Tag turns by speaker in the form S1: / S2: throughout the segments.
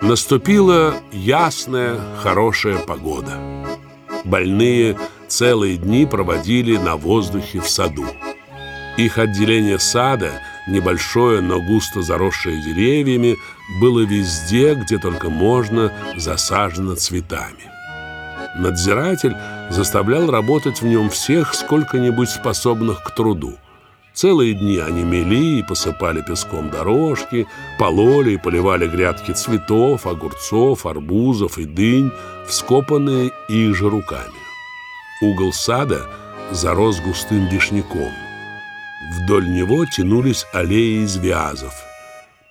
S1: Наступила ясная, хорошая погода. Больные целые дни проводили на воздухе в саду. Их отделение сада, небольшое, но густо заросшее деревьями, было везде, где только можно, засажено цветами. Надзиратель заставлял работать в нем всех сколько-нибудь способных к труду. Целые дни они мели и посыпали песком дорожки, пололи и поливали грядки цветов, огурцов, арбузов и дынь, вскопанные их же руками. Угол сада зарос густым вишняком. Вдоль него тянулись аллеи из вязов.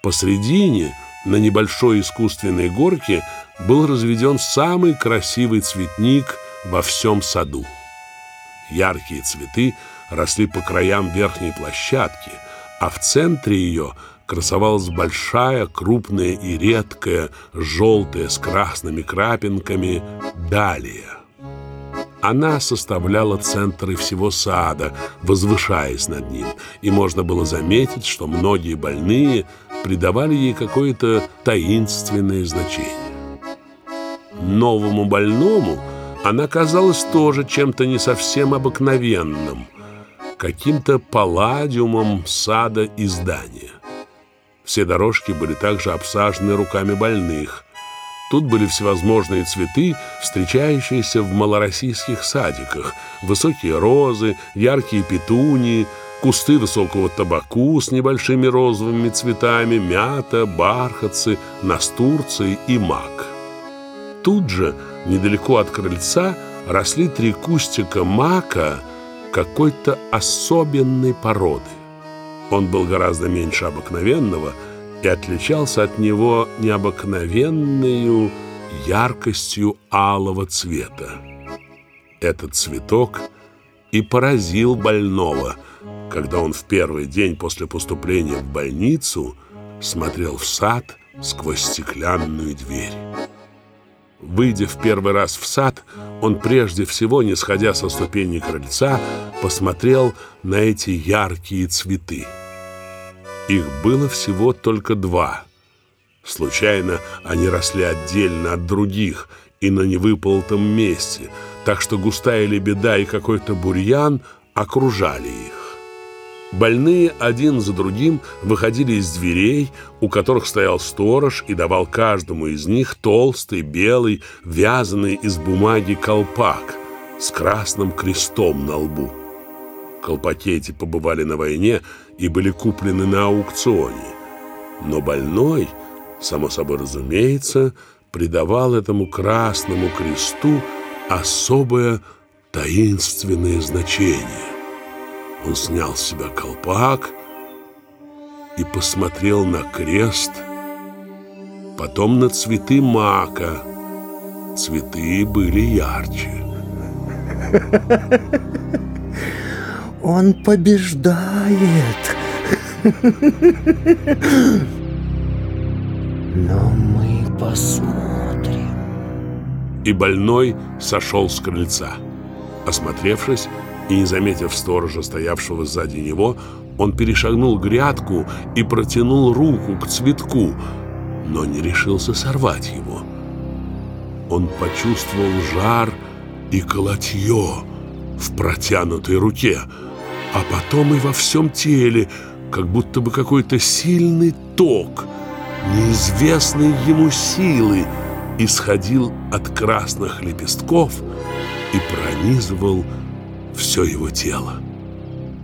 S1: Посредине, на небольшой искусственной горке, был разведен самый красивый цветник во всем саду. Яркие цветы росли по краям верхней площадки, а в центре ее красовалась большая, крупная и редкая, желтая с красными крапинками далия. Она составляла центры всего сада, возвышаясь над ним, и можно было заметить, что многие больные придавали ей какое-то таинственное значение. Новому больному она казалась тоже чем-то не совсем обыкновенным, каким-то палладиумом сада и здания. Все дорожки были также обсажены руками больных – Тут были всевозможные цветы, встречающиеся в малороссийских садиках. Высокие розы, яркие петунии, кусты высокого табаку с небольшими розовыми цветами, мята, бархатцы, настурции и мак. Тут же, недалеко от крыльца, росли три кустика мака какой-то особенной породы. Он был гораздо меньше обыкновенного – и отличался от него необыкновенной яркостью алого цвета. Этот цветок и поразил больного, когда он в первый день после поступления в больницу смотрел в сад сквозь стеклянную дверь. Выйдя в первый раз в сад, он прежде всего, не сходя со ступени крыльца, посмотрел на эти яркие цветы. Их было всего только два. Случайно они росли отдельно от других и на невыполтом месте, так что густая лебеда и какой-то бурьян окружали их. Больные один за другим выходили из дверей, у которых стоял сторож и давал каждому из них толстый, белый, вязаный из бумаги колпак с красным крестом на лбу. Колпаки эти побывали на войне и были куплены на аукционе. Но больной, само собой разумеется, придавал этому красному кресту особое таинственное значение. Он снял с себя колпак и посмотрел на крест, потом на цветы мака. Цветы были ярче.
S2: Он побеждает. Но мы посмотрим.
S1: И больной сошел с крыльца. Осмотревшись и не заметив сторожа, стоявшего сзади него, он перешагнул грядку и протянул руку к цветку, но не решился сорвать его. Он почувствовал жар и колотье в протянутой руке – а потом и во всем теле, как будто бы какой-то сильный ток, неизвестной ему силы, исходил от красных лепестков и пронизывал все его тело.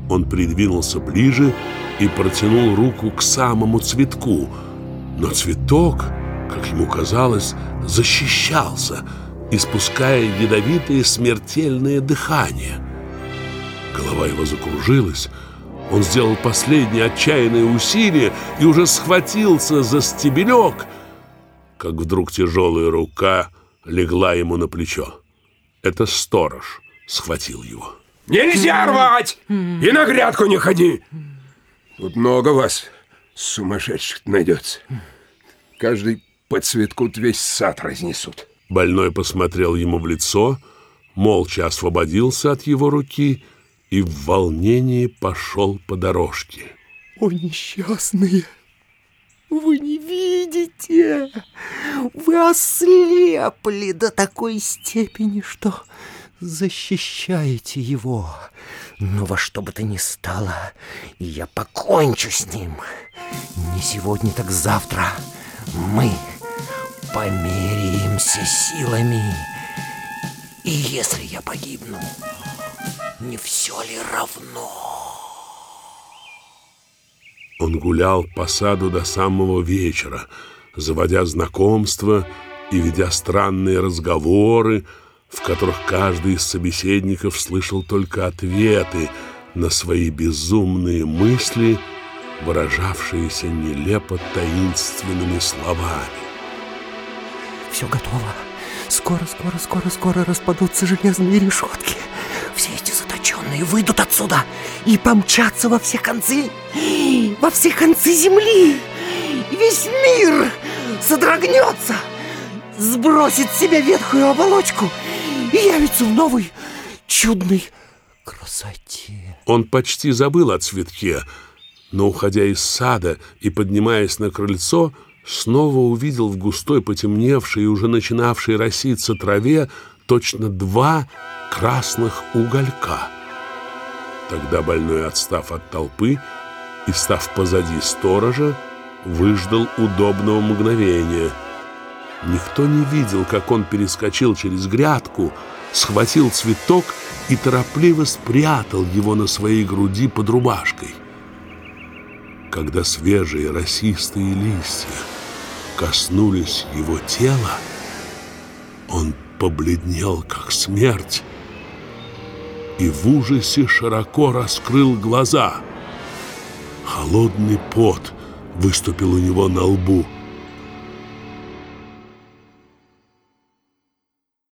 S1: Он придвинулся ближе и протянул руку к самому цветку, но цветок, как ему казалось, защищался, испуская ядовитое смертельное дыхание – Голова его закружилась. Он сделал последнее отчаянное усилие и уже схватился за стебелек, как вдруг тяжелая рука легла ему на плечо. Это сторож схватил его.
S3: Нельзя рвать! И на грядку не ходи! Тут много вас сумасшедших найдется. Каждый по цветку весь сад разнесут.
S1: Больной посмотрел ему в лицо, молча освободился от его руки и в волнении пошел по дорожке.
S2: О, несчастные! Вы не видите? Вы ослепли до такой степени, что защищаете его. Но во что бы то ни стало, я покончу с ним. Не сегодня, так завтра мы померяемся силами. И если я погибну, не все ли равно?
S1: Он гулял по саду до самого вечера, заводя знакомства и ведя странные разговоры, в которых каждый из собеседников слышал только ответы на свои безумные мысли, выражавшиеся нелепо таинственными словами.
S2: Все готово. Скоро, скоро, скоро, скоро распадутся железные решетки. Все эти заточенные выйдут отсюда и помчатся во все концы, во все концы земли. Весь мир содрогнется, сбросит с себя ветхую оболочку и явится в новой чудной красоте.
S1: Он почти забыл о цветке, но, уходя из сада и поднимаясь на крыльцо, снова увидел в густой потемневшей и уже начинавшей роситься траве точно два красных уголька. Тогда больной, отстав от толпы и став позади сторожа, выждал удобного мгновения. Никто не видел, как он перескочил через грядку, схватил цветок и торопливо спрятал его на своей груди под рубашкой. Когда свежие росистые листья коснулись его тела, он побледнел, как смерть, и в ужасе широко раскрыл глаза. Холодный пот выступил у него на лбу –